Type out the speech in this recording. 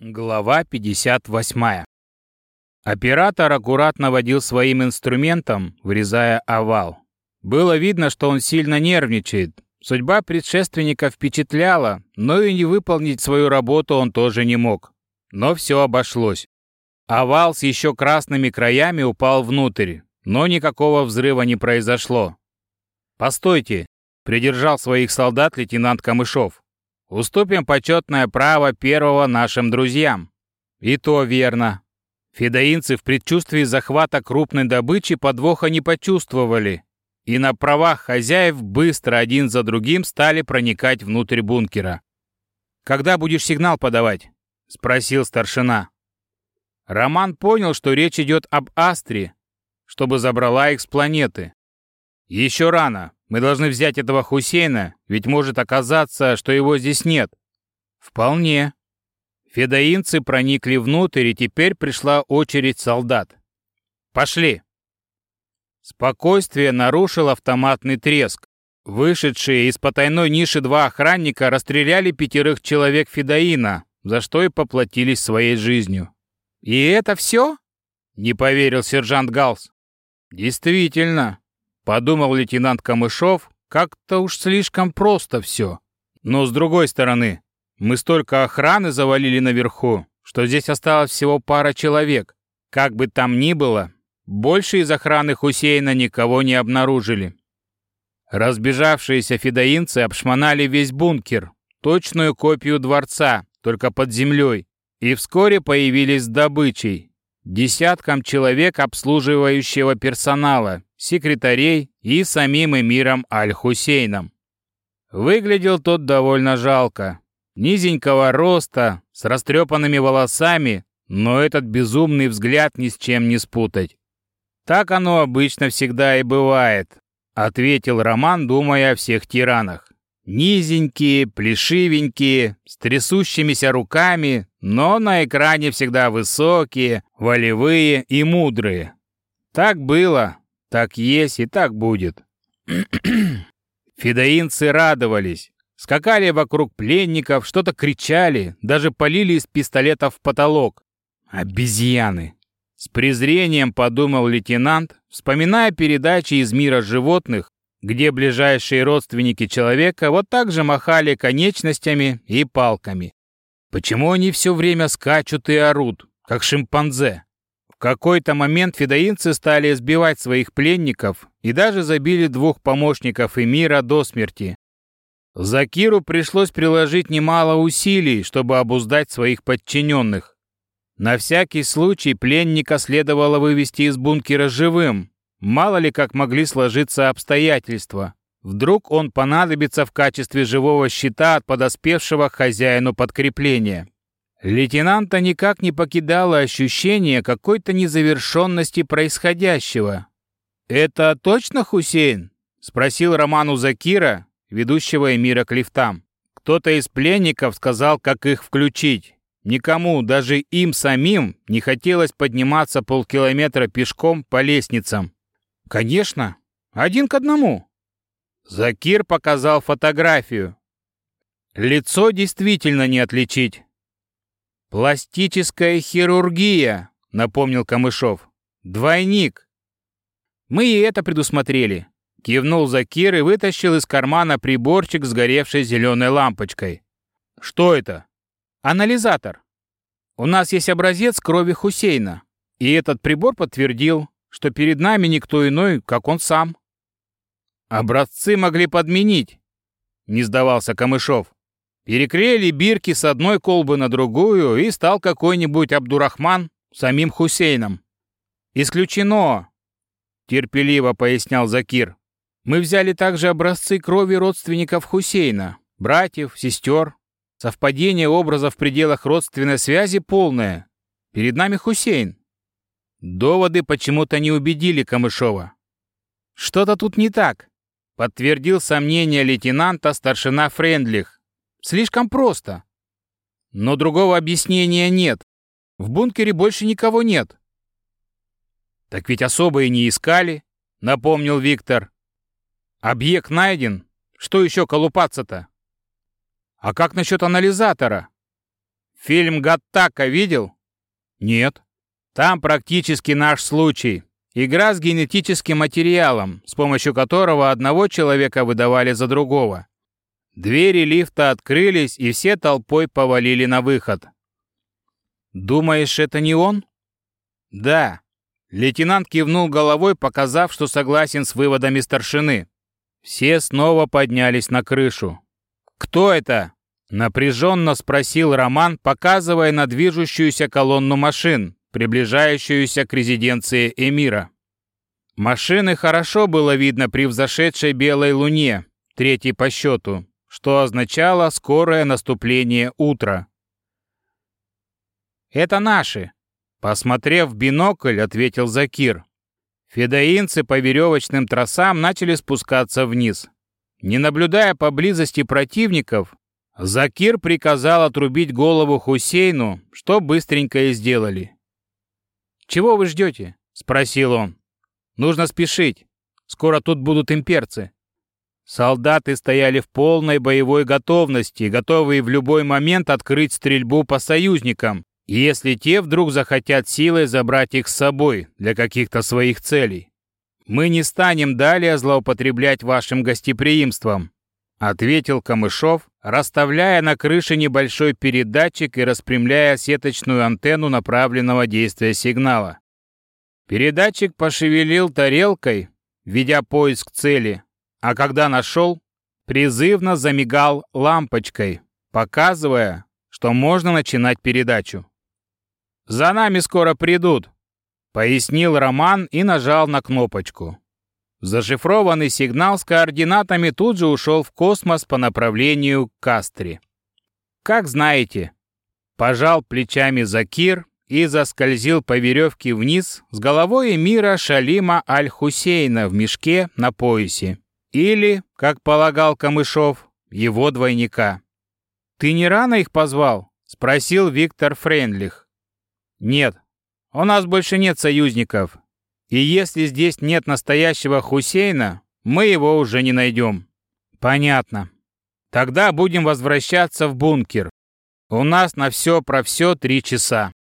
Глава 58. Оператор аккуратно водил своим инструментом, вырезая овал. Было видно, что он сильно нервничает. Судьба предшественника впечатляла, но и не выполнить свою работу он тоже не мог. Но все обошлось. Овал с еще красными краями упал внутрь, но никакого взрыва не произошло. «Постойте!» — придержал своих солдат лейтенант Камышов. Уступим почетное право первого нашим друзьям. И то верно. Федоинцы в предчувствии захвата крупной добычи подвоха не почувствовали, и на правах хозяев быстро один за другим стали проникать внутрь бункера. «Когда будешь сигнал подавать?» — спросил старшина. Роман понял, что речь идет об Астре, чтобы забрала их с планеты. «Еще рано. Мы должны взять этого Хусейна, ведь может оказаться, что его здесь нет. Вполне. Федоинцы проникли внутрь, и теперь пришла очередь солдат. Пошли. Спокойствие нарушил автоматный треск. Вышедшие из потайной ниши два охранника расстреляли пятерых человек Федоина, за что и поплатились своей жизнью. «И это все?» — не поверил сержант Галс. «Действительно, Подумал лейтенант Камышов, как-то уж слишком просто все. Но с другой стороны, мы столько охраны завалили наверху, что здесь осталось всего пара человек. Как бы там ни было, больше из охраны Хусейна никого не обнаружили. Разбежавшиеся федоинцы обшмонали весь бункер, точную копию дворца, только под землей, и вскоре появились с добычей. Десяткам человек обслуживающего персонала, секретарей и самим эмиром Аль-Хусейном. Выглядел тот довольно жалко. Низенького роста, с растрепанными волосами, но этот безумный взгляд ни с чем не спутать. «Так оно обычно всегда и бывает», — ответил Роман, думая о всех тиранах. Низенькие, плешивенькие, с трясущимися руками, но на экране всегда высокие, волевые и мудрые. Так было, так есть и так будет. Федоинцы радовались. Скакали вокруг пленников, что-то кричали, даже полили из пистолетов в потолок. Обезьяны! С презрением подумал лейтенант, вспоминая передачи из мира животных, где ближайшие родственники человека вот так же махали конечностями и палками. Почему они все время скачут и орут, как шимпанзе? В какой-то момент федоинцы стали избивать своих пленников и даже забили двух помощников эмира до смерти. Закиру пришлось приложить немало усилий, чтобы обуздать своих подчиненных. На всякий случай пленника следовало вывести из бункера живым. Мало ли как могли сложиться обстоятельства. Вдруг он понадобится в качестве живого щита от подоспевшего хозяину подкрепления. Лейтенанта никак не покидало ощущение какой-то незавершенности происходящего. «Это точно Хусейн?» — спросил Роману Закира, ведущего эмира к лифтам. Кто-то из пленников сказал, как их включить. Никому, даже им самим, не хотелось подниматься полкилометра пешком по лестницам. «Конечно, один к одному». Закир показал фотографию. Лицо действительно не отличить. «Пластическая хирургия», — напомнил Камышов. «Двойник». «Мы и это предусмотрели», — кивнул Закир и вытащил из кармана приборчик с горевшей зеленой лампочкой. «Что это?» «Анализатор. У нас есть образец крови Хусейна, и этот прибор подтвердил, что перед нами никто иной, как он сам». «Образцы могли подменить», — не сдавался Камышов. Переклеили бирки с одной колбы на другую, и стал какой-нибудь Абдурахман самим Хусейном. «Исключено!» — терпеливо пояснял Закир. «Мы взяли также образцы крови родственников Хусейна, братьев, сестер. Совпадение образов в пределах родственной связи полное. Перед нами Хусейн». Доводы почему-то не убедили Камышова. «Что-то тут не так», — подтвердил сомнение лейтенанта старшина Френдлих. Слишком просто. Но другого объяснения нет. В бункере больше никого нет. Так ведь особые не искали, напомнил Виктор. Объект найден. Что еще колупаться-то? А как насчет анализатора? Фильм «Гаттака» видел? Нет. Там практически наш случай. Игра с генетическим материалом, с помощью которого одного человека выдавали за другого. Двери лифта открылись, и все толпой повалили на выход. «Думаешь, это не он?» «Да». Лейтенант кивнул головой, показав, что согласен с выводами старшины. Все снова поднялись на крышу. «Кто это?» — напряженно спросил Роман, показывая на движущуюся колонну машин, приближающуюся к резиденции Эмира. Машины хорошо было видно при взошедшей белой луне, третьей по счету, что означало скорое наступление утра. «Это наши», — посмотрев в бинокль, ответил Закир. Федоинцы по веревочным тросам начали спускаться вниз. Не наблюдая поблизости противников, Закир приказал отрубить голову Хусейну, что быстренько и сделали. «Чего вы ждете?» — спросил он. «Нужно спешить. Скоро тут будут имперцы». Солдаты стояли в полной боевой готовности, готовые в любой момент открыть стрельбу по союзникам, если те вдруг захотят силой забрать их с собой для каких-то своих целей. Мы не станем далее злоупотреблять вашим гостеприимством, ответил Камышов, расставляя на крыше небольшой передатчик и распрямляя сеточную антенну направленного действия сигнала. Передатчик пошевелил тарелкой, ведя поиск цели, а когда нашел, призывно замигал лампочкой, показывая, что можно начинать передачу. «За нами скоро придут», — пояснил Роман и нажал на кнопочку. Зашифрованный сигнал с координатами тут же ушел в космос по направлению к Кастре. «Как знаете», — пожал плечами Закир и заскользил по веревке вниз с головой эмира Шалима Аль-Хусейна в мешке на поясе. Или, как полагал Камышов, его двойника. «Ты не рано их позвал?» — спросил Виктор Френдлих. «Нет, у нас больше нет союзников. И если здесь нет настоящего Хусейна, мы его уже не найдем». «Понятно. Тогда будем возвращаться в бункер. У нас на все про все три часа».